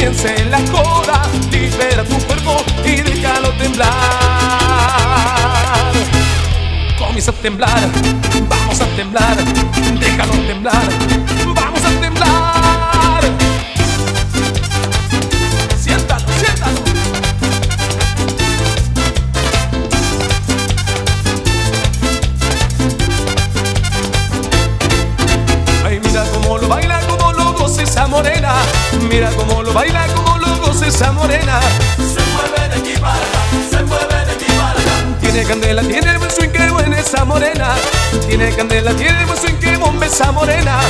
manos que comience la joda. Libera tu cuerpo y déjalo temblar. Comienza a temblar, vamos a temblar, déjalo temblar, vamos a temblar. Siéntalo, siéntalo. Ay, mira cómo lo baila, cómo lo goza esa morena. Mira cómo baila, cómo lo goza esa morena. Se mueve de aquí para allá, se mueve de aquí para allá. Tiene candela, tiene buen swing, que buena esa morena. Tiene candela, tiene buen swing, que bomba esa morena.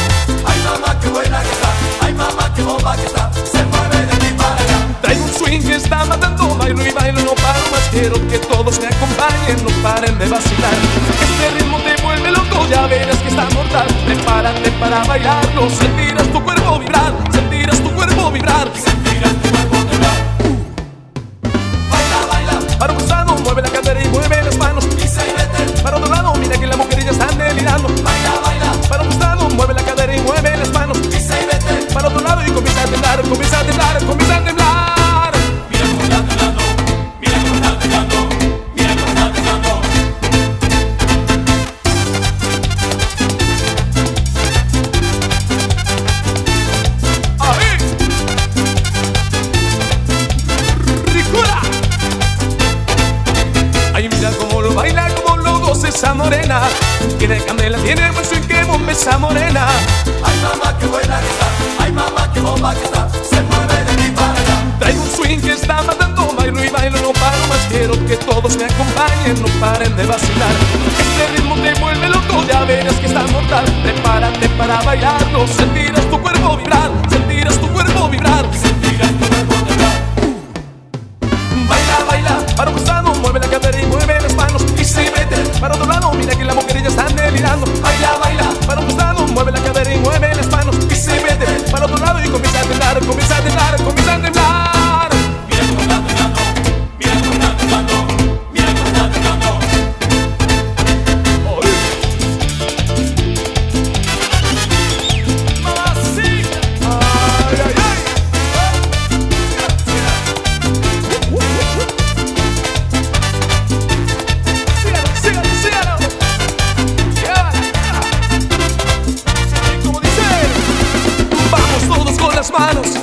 Ay mamá, qué buena que está, ay mamá, qué bomba que está. Se mueve de aquí para allá. Trae un swing que está matando, bailo y bailo, no paro más. Quiero que todos me acompañen, no paren de vacilar. Este ritmo te vuelve loco, ya verás que está mortal. Prepárate para bailarlo, sentirás tu cuerpo vibrar, tu cuerpo vibrar. Baila, cómo lo goza esa morena. Tiene candela, tiene buen swing, que bomba esa morena. Ay mamá, qué buena que está, ay mamá, qué bomba que está. Se mueve de aquí para allá. Trae un swing que está matando, bailo y bailo, no paro más. Quiero que todos me acompañen, no paren de vacilar. Este ritmo te vuelve loco, ya verás que está mortal. Prepárate para bailarlo, sentirás tu cuerpo Para tu lado, mira que la mujer ya está manos